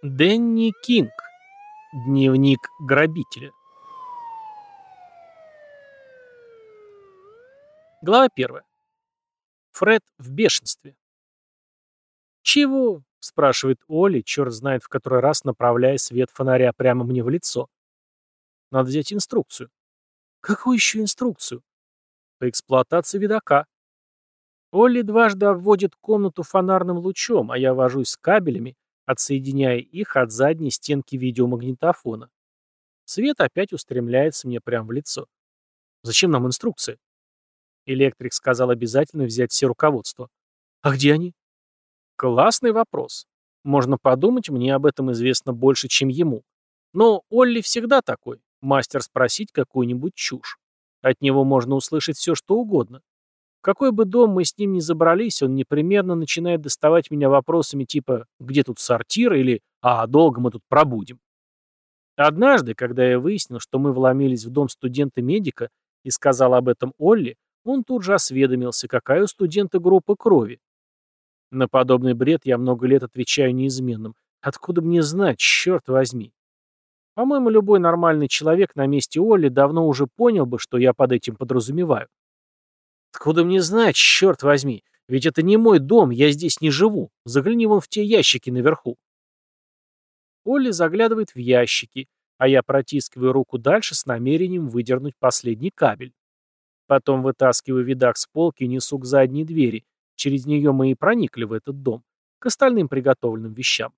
Дэнни Кинг. Дневник грабителя. Глава первая. Фред в бешенстве. «Чего?» — спрашивает Оли, черт знает в который раз направляя свет фонаря прямо мне в лицо. «Надо взять инструкцию». «Какую еще инструкцию?» «По эксплуатации видака». Олли дважды обводит комнату фонарным лучом, а я вожусь с кабелями, отсоединяя их от задней стенки видеомагнитофона. Свет опять устремляется мне прямо в лицо. Зачем нам инструкция? Электрик сказал обязательно взять все руководства. А где они? Классный вопрос. Можно подумать, мне об этом известно больше, чем ему. Но Олли всегда такой. Мастер спросить какую-нибудь чушь. От него можно услышать все, что угодно. Какой бы дом мы с ним ни забрались, он непременно начинает доставать меня вопросами типа «Где тут сортир?» или «А долго мы тут пробудем?». Однажды, когда я выяснил, что мы вломились в дом студента-медика и сказал об этом Олли, он тут же осведомился, какая у студента группа крови. На подобный бред я много лет отвечаю неизменным. Откуда мне знать, черт возьми? По-моему, любой нормальный человек на месте Олли давно уже понял бы, что я под этим подразумеваю. Откуда мне знать, черт возьми? Ведь это не мой дом, я здесь не живу. Загляни вон в те ящики наверху. Олли заглядывает в ящики, а я протискиваю руку дальше с намерением выдернуть последний кабель. Потом вытаскиваю видак с полки и несу к задней двери. Через нее мы и проникли в этот дом. К остальным приготовленным вещам.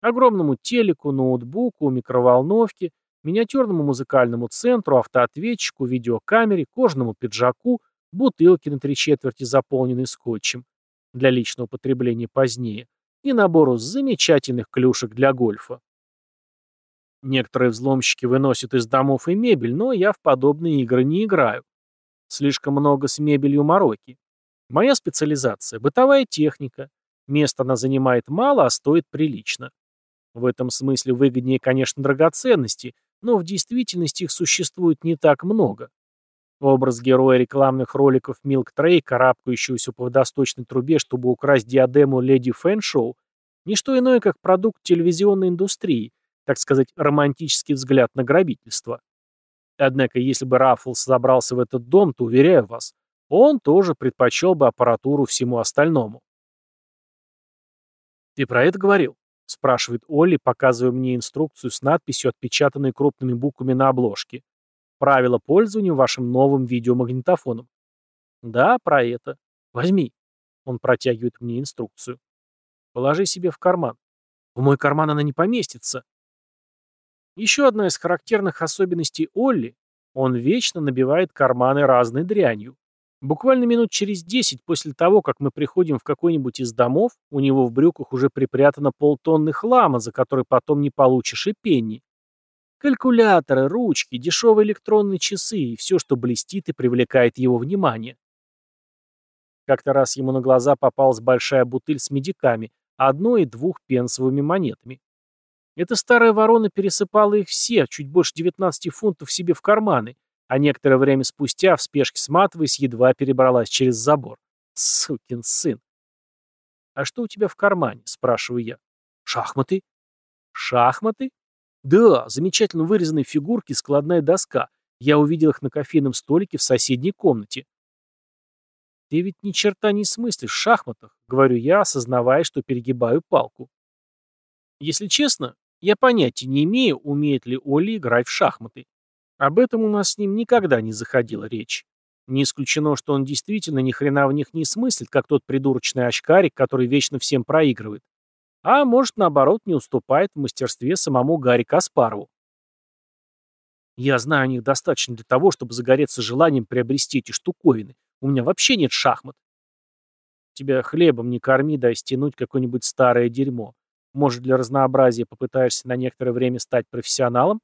Огромному телеку, ноутбуку, микроволновке, миниатюрному музыкальному центру, автоответчику, видеокамере, кожаному пиджаку, бутылки на три четверти, заполненные скотчем, для личного потребления позднее, и набору замечательных клюшек для гольфа. Некоторые взломщики выносят из домов и мебель, но я в подобные игры не играю. Слишком много с мебелью мороки. Моя специализация – бытовая техника. Места она занимает мало, а стоит прилично. В этом смысле выгоднее, конечно, драгоценности, но в действительности их существует не так много. Образ героя рекламных роликов Милк Трей, карабкающегося по водосточной трубе, чтобы украсть диадему леди Фэншоу, не что иное, как продукт телевизионной индустрии, так сказать, романтический взгляд на грабительство. Однако, если бы Раффлс забрался в этот дом, то, уверяю вас, он тоже предпочел бы аппаратуру всему остальному. «Ты про это говорил?» — спрашивает Олли, показывая мне инструкцию с надписью, отпечатанной крупными буквами на обложке. Правила пользования вашим новым видеомагнитофоном. Да, про это. Возьми. Он протягивает мне инструкцию. Положи себе в карман. В мой карман она не поместится. Еще одна из характерных особенностей Олли – он вечно набивает карманы разной дрянью. Буквально минут через десять после того, как мы приходим в какой-нибудь из домов, у него в брюках уже припрятано полтонны хлама, за который потом не получишь и пенни. Калькуляторы, ручки, дешевые электронные часы и все, что блестит и привлекает его внимание. Как-то раз ему на глаза попалась большая бутыль с медиками, одной и двух пенсовыми монетами. Эта старая ворона пересыпала их все, чуть больше 19 фунтов себе в карманы, а некоторое время спустя, в спешке сматываясь, едва перебралась через забор. Сукин сын. «А что у тебя в кармане?» – спрашиваю я. «Шахматы». «Шахматы?» Да, замечательно вырезанные фигурки, складная доска. Я увидел их на кофейном столике в соседней комнате. Ты ведь ни черта не смыслишь в шахматах, говорю я, осознавая, что перегибаю палку. Если честно, я понятия не имею, умеет ли Олли играть в шахматы. Об этом у нас с ним никогда не заходила речь. Не исключено, что он действительно ни хрена в них не смыслит, как тот придурочный очкарик, который вечно всем проигрывает. А может, наоборот, не уступает в мастерстве самому Гарри Каспарову. Я знаю о них достаточно для того, чтобы загореться желанием приобрести эти штуковины. У меня вообще нет шахмат. Тебя хлебом не корми, дай стянуть какое-нибудь старое дерьмо. Может, для разнообразия попытаешься на некоторое время стать профессионалом?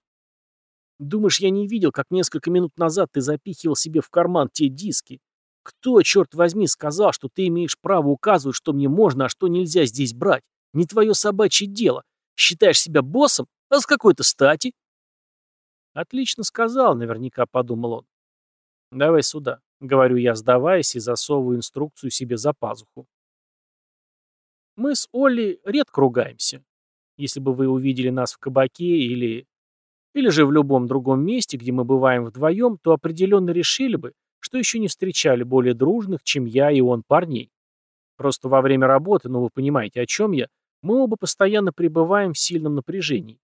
Думаешь, я не видел, как несколько минут назад ты запихивал себе в карман те диски? Кто, черт возьми, сказал, что ты имеешь право указывать, что мне можно, а что нельзя здесь брать? Не твое собачье дело. Считаешь себя боссом? А с какой-то стати? Отлично сказал, наверняка подумал он. Давай сюда, говорю я, сдаваясь и засовываю инструкцию себе за пазуху. Мы с Олли редко ругаемся. Если бы вы увидели нас в кабаке или... Или же в любом другом месте, где мы бываем вдвоем, то определенно решили бы, что еще не встречали более дружных, чем я и он парней. Просто во время работы, ну вы понимаете, о чем я, мы оба постоянно пребываем в сильном напряжении.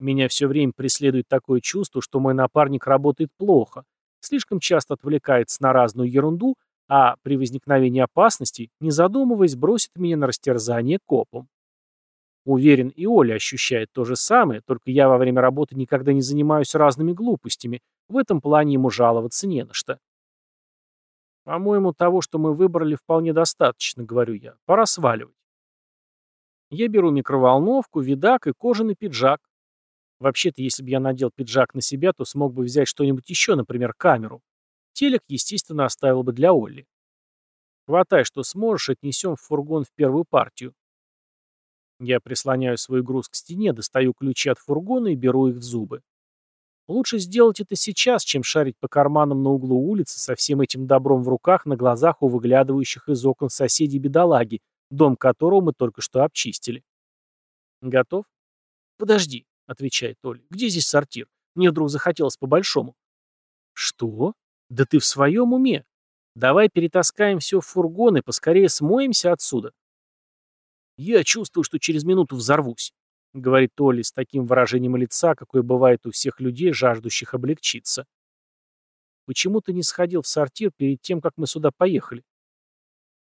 Меня все время преследует такое чувство, что мой напарник работает плохо, слишком часто отвлекается на разную ерунду, а при возникновении опасности, не задумываясь, бросит меня на растерзание копом. Уверен, и Оля ощущает то же самое, только я во время работы никогда не занимаюсь разными глупостями, в этом плане ему жаловаться не на что. По-моему, того, что мы выбрали, вполне достаточно, говорю я. Пора сваливать. Я беру микроволновку, видак и кожаный пиджак. Вообще-то, если бы я надел пиджак на себя, то смог бы взять что-нибудь еще, например, камеру. Телек, естественно, оставил бы для Олли. Хватай, что сможешь, отнесем в фургон в первую партию. Я прислоняю свой груз к стене, достаю ключи от фургона и беру их в зубы. Лучше сделать это сейчас, чем шарить по карманам на углу улицы со всем этим добром в руках на глазах у выглядывающих из окон соседей бедолаги, дом которого мы только что обчистили. Готов? Подожди, отвечает Оля. Где здесь сортир? Мне вдруг захотелось по-большому. Что? Да ты в своем уме? Давай перетаскаем все в фургон и поскорее смоемся отсюда. Я чувствую, что через минуту взорвусь. — говорит Толли с таким выражением лица, какое бывает у всех людей, жаждущих облегчиться. «Почему ты не сходил в сортир перед тем, как мы сюда поехали?»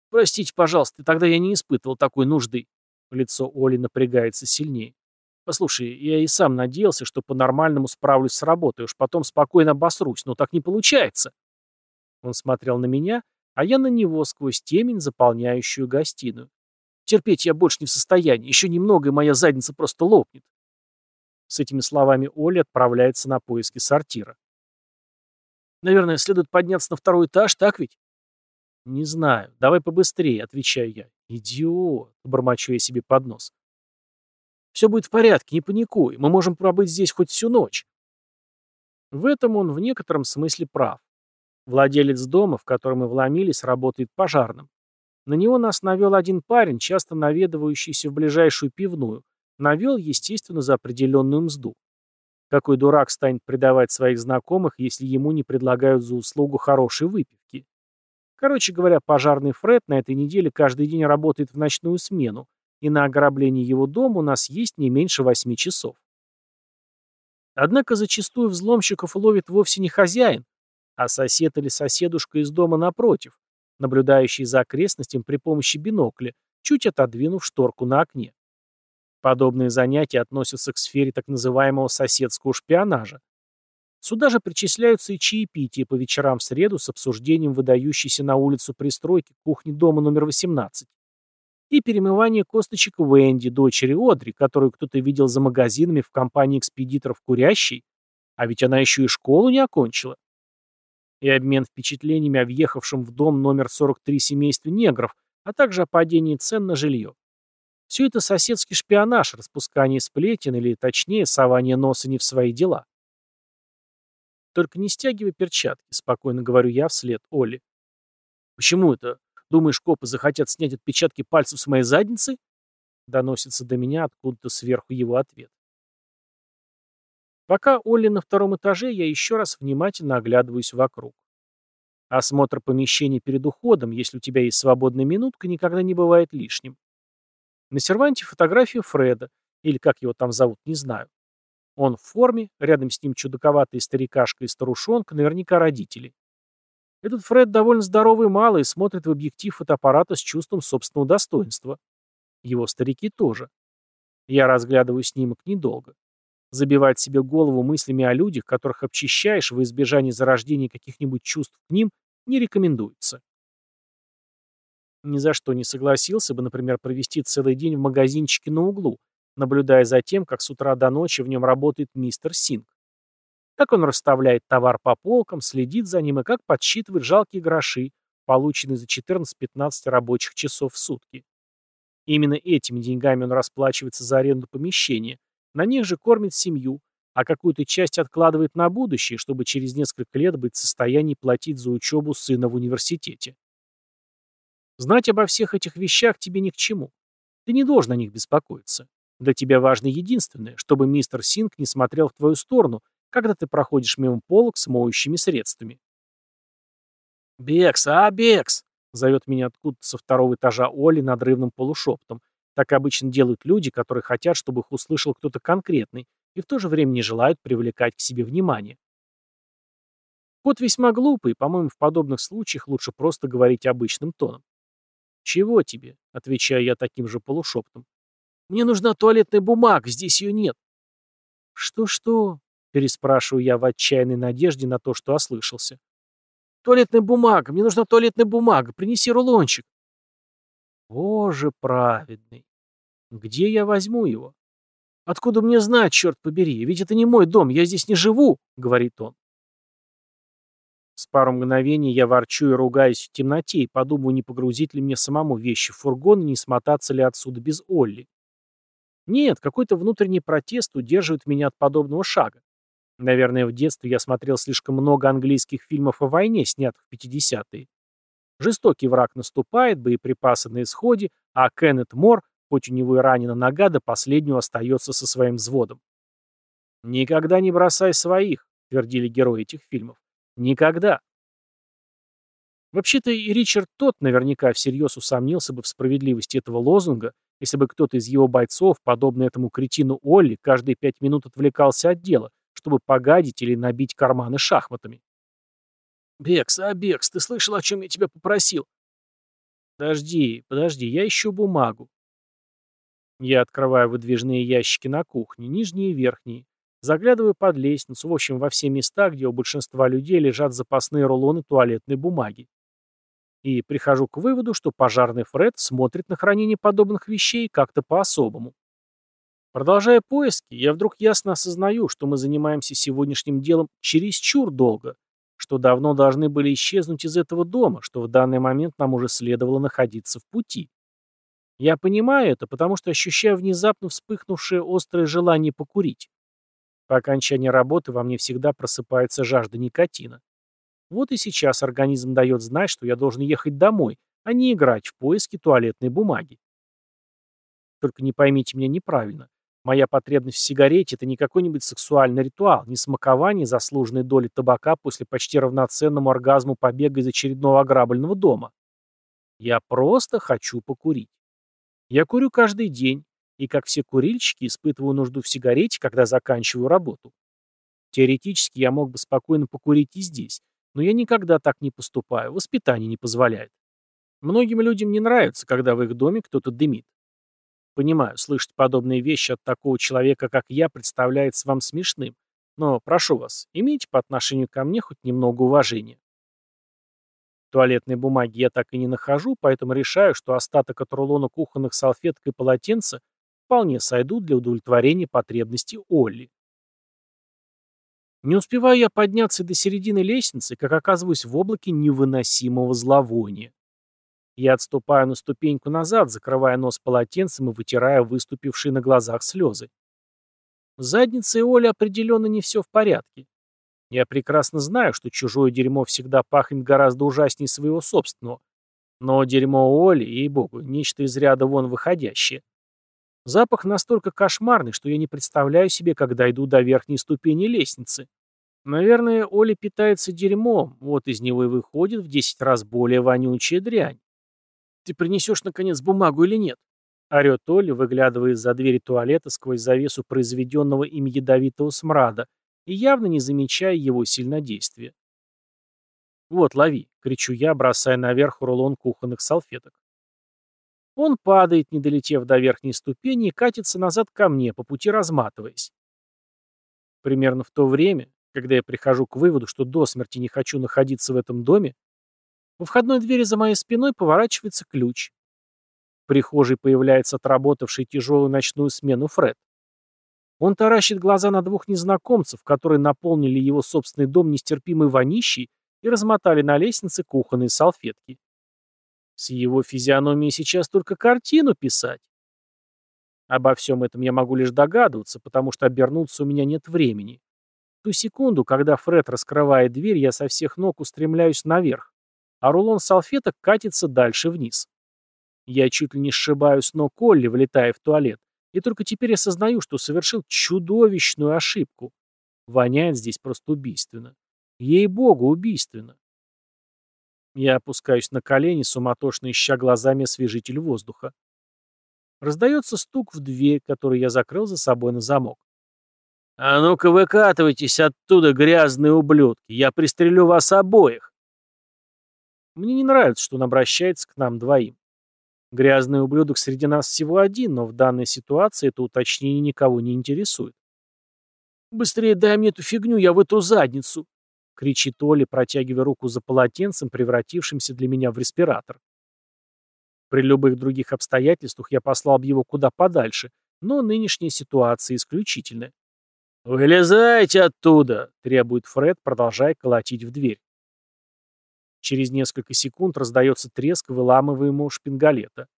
«Простите, пожалуйста, тогда я не испытывал такой нужды». Лицо Оли напрягается сильнее. «Послушай, я и сам надеялся, что по-нормальному справлюсь с работой, уж потом спокойно обосрусь, но так не получается». Он смотрел на меня, а я на него сквозь темень, заполняющую гостиную. Терпеть я больше не в состоянии. Еще немного, и моя задница просто лопнет. С этими словами Оля отправляется на поиски сортира. Наверное, следует подняться на второй этаж, так ведь? Не знаю. Давай побыстрее, отвечаю я. Идиот, бормочу я себе под нос. Все будет в порядке, не паникуй. Мы можем пробыть здесь хоть всю ночь. В этом он в некотором смысле прав. Владелец дома, в который мы вломились, работает пожарным. На него нас навел один парень, часто наведывающийся в ближайшую пивную. Навел, естественно, за определенную мзду. Какой дурак станет предавать своих знакомых, если ему не предлагают за услугу хорошей выпивки? Короче говоря, пожарный Фред на этой неделе каждый день работает в ночную смену, и на ограбление его дома у нас есть не меньше восьми часов. Однако зачастую взломщиков ловит вовсе не хозяин, а сосед или соседушка из дома напротив, наблюдающий за окрестностями при помощи бинокля, чуть отодвинув шторку на окне. Подобные занятия относятся к сфере так называемого соседского шпионажа. Сюда же причисляются и чаепития по вечерам в среду с обсуждением выдающейся на улицу пристройки кухни дома номер 18 и перемывание косточек Венди, дочери Одри, которую кто-то видел за магазинами в компании экспедиторов курящей, а ведь она еще и школу не окончила и обмен впечатлениями о въехавшем в дом номер 43 семействе негров, а также о падении цен на жилье. Все это соседский шпионаж, распускание сплетен или, точнее, сование носа не в свои дела. Только не стягивай перчатки, спокойно говорю я вслед Оле. Почему это? Думаешь, копы захотят снять отпечатки пальцев с моей задницы? Доносится до меня откуда-то сверху его ответ. Пока Олли на втором этаже, я еще раз внимательно оглядываюсь вокруг. Осмотр помещений перед уходом, если у тебя есть свободная минутка, никогда не бывает лишним. На серванте фотография Фреда, или как его там зовут, не знаю. Он в форме, рядом с ним чудаковатый старикашка и старушонка, наверняка родители. Этот Фред довольно здоровый и малый, смотрит в объектив фотоаппарата с чувством собственного достоинства. Его старики тоже. Я разглядываю снимок недолго. Забивать себе голову мыслями о людях, которых обчищаешь во избежание зарождения каких-нибудь чувств к ним, не рекомендуется. Ни за что не согласился бы, например, провести целый день в магазинчике на углу, наблюдая за тем, как с утра до ночи в нем работает мистер Синг. Как он расставляет товар по полкам, следит за ним и как подсчитывает жалкие гроши, полученные за 14-15 рабочих часов в сутки. Именно этими деньгами он расплачивается за аренду помещения, на них же кормит семью, а какую-то часть откладывает на будущее, чтобы через несколько лет быть в состоянии платить за учебу сына в университете. Знать обо всех этих вещах тебе ни к чему. Ты не должен о них беспокоиться. Для тебя важно единственное, чтобы мистер Синг не смотрел в твою сторону, когда ты проходишь мимо полок с моющими средствами. «Бекс, а, Бекс!» — зовет меня откуда-то со второго этажа Оли надрывным полушепотом. Так обычно делают люди, которые хотят, чтобы их услышал кто-то конкретный, и в то же время не желают привлекать к себе внимание. Кот весьма глупый, по-моему, в подобных случаях лучше просто говорить обычным тоном. «Чего тебе?» — отвечаю я таким же полушепотом. «Мне нужна туалетная бумага, здесь ее нет». «Что-что?» — переспрашиваю я в отчаянной надежде на то, что ослышался. «Туалетная бумага, мне нужна туалетная бумага, принеси рулончик». «Боже праведный! Где я возьму его?» «Откуда мне знать, черт побери? Ведь это не мой дом, я здесь не живу», — говорит он. С пару мгновений я ворчу и ругаюсь в темноте и подумаю, не погрузить ли мне самому вещи в фургон и не смотаться ли отсюда без Олли. Нет, какой-то внутренний протест удерживает меня от подобного шага. Наверное, в детстве я смотрел слишком много английских фильмов о войне, снятых в 50-е. Жестокий враг наступает, боеприпасы на исходе, а Кеннет Мор, хоть у него и ранена нога, до последнего остается со своим взводом. «Никогда не бросай своих», — твердили герои этих фильмов. Никогда. Вообще-то и Ричард тот наверняка всерьез усомнился бы в справедливости этого лозунга, если бы кто-то из его бойцов, подобно этому кретину Олли, каждые пять минут отвлекался от дела, чтобы погадить или набить карманы шахматами. «Бекс, а, Бекс, ты слышал, о чем я тебя попросил?» «Подожди, подожди, я ищу бумагу». Я открываю выдвижные ящики на кухне, нижние и верхние, Заглядываю под лестницу, в общем, во все места, где у большинства людей лежат запасные рулоны туалетной бумаги. И прихожу к выводу, что пожарный Фред смотрит на хранение подобных вещей как-то по-особому. Продолжая поиски, я вдруг ясно осознаю, что мы занимаемся сегодняшним делом чересчур долго, что давно должны были исчезнуть из этого дома, что в данный момент нам уже следовало находиться в пути. Я понимаю это, потому что ощущаю внезапно вспыхнувшее острое желание покурить. По окончании работы во мне всегда просыпается жажда никотина. Вот и сейчас организм дает знать, что я должен ехать домой, а не играть в поиски туалетной бумаги. Только не поймите меня неправильно. Моя потребность в сигарете – это не какой-нибудь сексуальный ритуал, не смакование заслуженной доли табака после почти равноценному оргазму побега из очередного ограбленного дома. Я просто хочу покурить. Я курю каждый день, и, как все курильщики, испытываю нужду в сигарете, когда заканчиваю работу. Теоретически я мог бы спокойно покурить и здесь, но я никогда так не поступаю, воспитание не позволяет. Многим людям не нравится, когда в их доме кто-то дымит. Понимаю, слышать подобные вещи от такого человека, как я, представляется вам смешным, но прошу вас, имейте по отношению ко мне хоть немного уважения. Туалетной бумаги я так и не нахожу, поэтому решаю, что остаток от рулона кухонных салфеток и полотенца вполне сойдут для удовлетворения потребностей Олли. Не успеваю я подняться до середины лестницы, как оказываюсь в облаке невыносимого зловония. Я отступаю на ступеньку назад, закрывая нос полотенцем и вытирая выступившие на глазах слезы. С задницей Оли определенно не все в порядке. Я прекрасно знаю, что чужое дерьмо всегда пахнет гораздо ужаснее своего собственного. Но дерьмо Оли, ей-богу, нечто из ряда вон выходящее. Запах настолько кошмарный, что я не представляю себе, когда иду до верхней ступени лестницы. Наверное, Оля питается дерьмом, вот из него и выходит в десять раз более вонючая дрянь. «Ты принесешь, наконец, бумагу или нет?» Орет Оля, выглядывая из-за двери туалета сквозь завесу произведенного им ядовитого смрада и явно не замечая его сильнодействия. «Вот, лови!» — кричу я, бросая наверх рулон кухонных салфеток. Он падает, не долетев до верхней ступени, и катится назад ко мне, по пути разматываясь. Примерно в то время, когда я прихожу к выводу, что до смерти не хочу находиться в этом доме, во входной двери за моей спиной поворачивается ключ. В прихожей появляется отработавший тяжелую ночную смену Фред. Он таращит глаза на двух незнакомцев, которые наполнили его собственный дом нестерпимой вонищей и размотали на лестнице кухонные салфетки. С его физиономией сейчас только картину писать. Обо всем этом я могу лишь догадываться, потому что обернуться у меня нет времени. Ту секунду, когда Фред раскрывает дверь, я со всех ног устремляюсь наверх, а рулон салфеток катится дальше вниз. Я чуть ли не сшибаю с ног Колли, влетая в туалет, И только теперь осознаю, что совершил чудовищную ошибку. Воняет здесь просто убийственно. Ей-богу, убийственно. Я опускаюсь на колени, суматошно ища глазами освежитель воздуха. Раздается стук в дверь, которую я закрыл за собой на замок. «А ну-ка выкатывайтесь оттуда, грязные ублюдки! Я пристрелю вас обоих!» Мне не нравится, что он обращается к нам двоим. Грязный ублюдок среди нас всего один, но в данной ситуации это уточнение никого не интересует. «Быстрее дай мне эту фигню, я в эту задницу!» — кричит Оля, протягивая руку за полотенцем, превратившимся для меня в респиратор. При любых других обстоятельствах я послал бы его куда подальше, но нынешняя ситуация исключительная. «Вылезайте оттуда!» — требует Фред, продолжая колотить в дверь. Через несколько секунд раздается треск выламываемого шпингалета.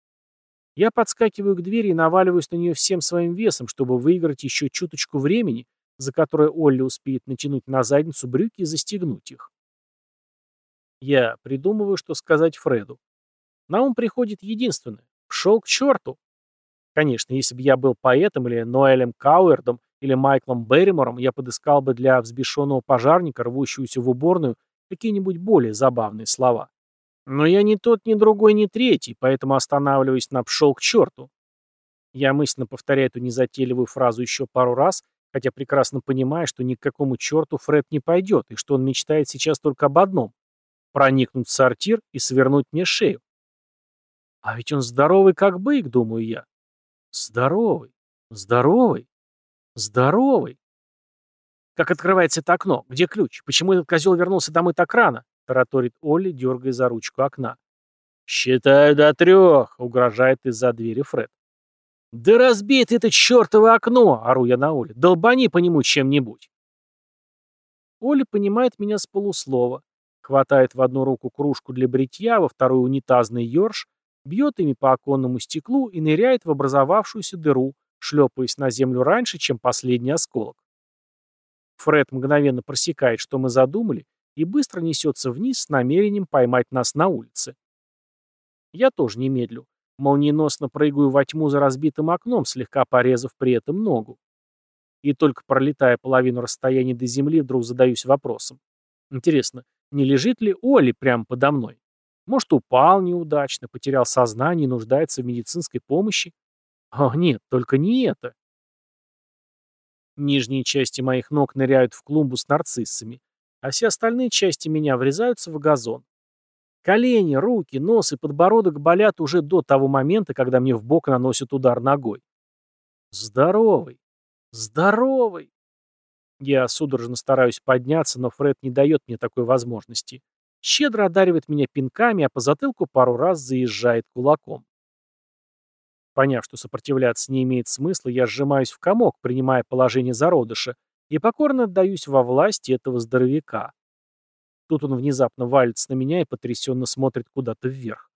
Я подскакиваю к двери и наваливаюсь на нее всем своим весом, чтобы выиграть еще чуточку времени, за которое Олли успеет натянуть на задницу брюки и застегнуть их. Я придумываю, что сказать Фреду. На ум приходит единственное. Пшел к черту. Конечно, если бы я был поэтом или Ноэлем Кауэрдом или Майклом Берримором, я подыскал бы для взбешенного пожарника, рвущегося в уборную, какие-нибудь более забавные слова. Но я ни тот, ни другой, ни третий, поэтому останавливаюсь на «пшел к черту». Я мысленно повторяю эту незатейливую фразу еще пару раз, хотя прекрасно понимаю, что ни к какому черту Фред не пойдет, и что он мечтает сейчас только об одном — проникнуть в сортир и свернуть мне шею. А ведь он здоровый как бык, думаю я. Здоровый, здоровый, здоровый. «Как открывается это окно? Где ключ? Почему этот козел вернулся домой так рано?» — тараторит Олли, дергая за ручку окна. «Считаю до трех», — угрожает из-за двери Фред. «Да разбей ты это чертово окно!» — ору я на Оле. «Долбани по нему чем-нибудь!» Оля понимает меня с полуслова, хватает в одну руку кружку для бритья, во вторую унитазный ёрш, бьет ими по оконному стеклу и ныряет в образовавшуюся дыру, шлепаясь на землю раньше, чем последний осколок. Фред мгновенно просекает, что мы задумали, и быстро несется вниз с намерением поймать нас на улице. Я тоже не медлю. Молниеносно прыгаю во тьму за разбитым окном, слегка порезав при этом ногу. И только пролетая половину расстояния до земли, вдруг задаюсь вопросом. Интересно, не лежит ли Оли прямо подо мной? Может, упал неудачно, потерял сознание и нуждается в медицинской помощи? О, нет, только не это. Нижние части моих ног ныряют в клумбу с нарциссами, а все остальные части меня врезаются в газон. Колени, руки, нос и подбородок болят уже до того момента, когда мне в бок наносят удар ногой. Здоровый. Здоровый. Я судорожно стараюсь подняться, но Фред не дает мне такой возможности. Щедро одаривает меня пинками, а по затылку пару раз заезжает кулаком. Поняв, что сопротивляться не имеет смысла, я сжимаюсь в комок, принимая положение зародыша, и покорно отдаюсь во власть этого здоровяка. Тут он внезапно валится на меня и потрясенно смотрит куда-то вверх.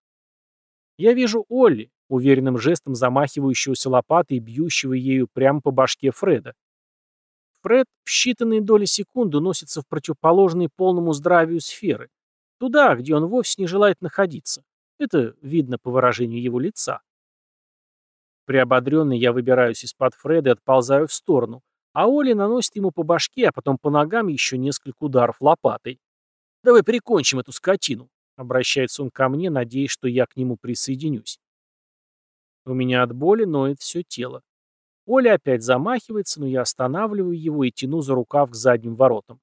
Я вижу Олли, уверенным жестом замахивающегося лопатой и бьющего ею прямо по башке Фреда. Фред в считанные доли секунды носится в противоположные полному здравию сферы, туда, где он вовсе не желает находиться. Это видно по выражению его лица. Приободренный я выбираюсь из-под Фреда и отползаю в сторону, а Оля наносит ему по башке, а потом по ногам еще несколько ударов лопатой. «Давай прикончим эту скотину», — обращается он ко мне, надеясь, что я к нему присоединюсь. У меня от боли ноет все тело. Оля опять замахивается, но я останавливаю его и тяну за рукав к задним воротам.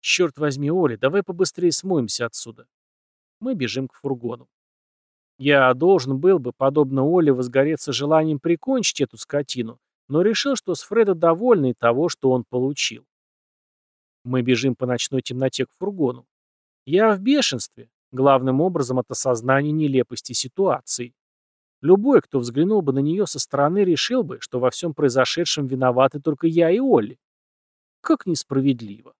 «Черт возьми, Оля, давай побыстрее смоемся отсюда». Мы бежим к фургону. Я должен был бы, подобно Оле, возгореться желанием прикончить эту скотину, но решил, что с Фреда довольны того, что он получил. Мы бежим по ночной темноте к фургону. Я в бешенстве, главным образом от осознания нелепости ситуации. Любой, кто взглянул бы на нее со стороны, решил бы, что во всем произошедшем виноваты только я и Олли. Как несправедливо.